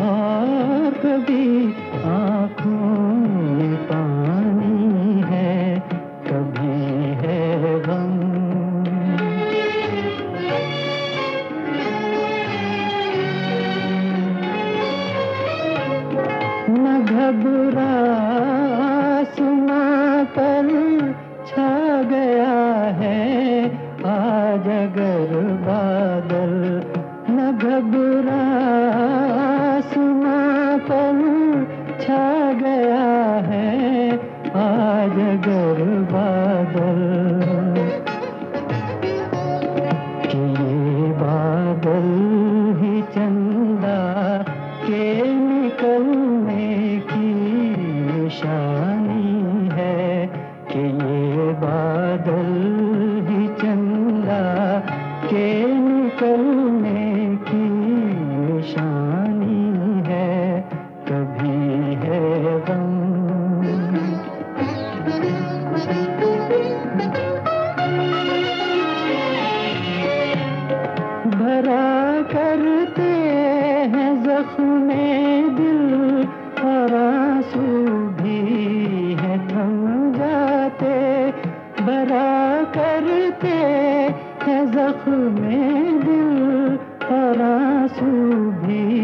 और कभी आँखों में पानी है कभी है गम। न घबरा बादल ही चंदा के निकलने की भरा करते हैं जख्म दिल, और है जाते। करते हैं जख्म दिल, और आँसू भी